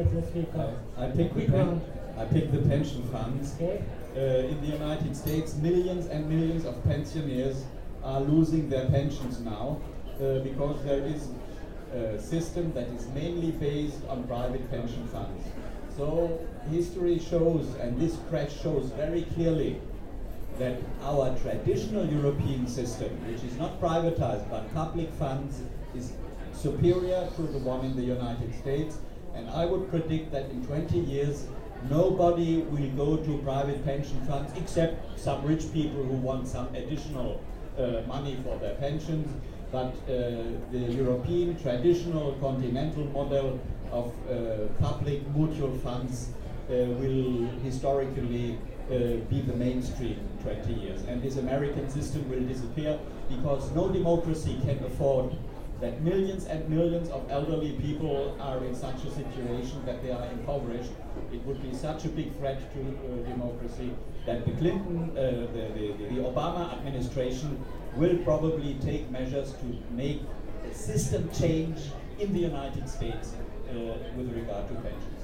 Let's, let's speak up. I pick the pen. I pick the pension funds. Okay? Uh, in the United States, millions and millions of pensioners are losing their pensions now uh, because there is a system that is mainly based on private pension funds. So history shows, and this crash shows very clearly, that our traditional European system, which is not privatized but public funds, is superior to the one in the United States. And I would predict that in 20 years, nobody will go to private pension funds except some rich people who want some additional uh, money for their pensions. But uh, the European traditional continental model of uh, public mutual funds uh, will historically uh, be the mainstream in 20 years. And this American system will disappear because no democracy can afford that millions and millions of elderly people are in such a situation that they are impoverished. It would be such a big threat to uh, democracy that the Clinton, uh, the, the, the Obama administration will probably take measures to make a system change in the United States uh, with regard to pensions.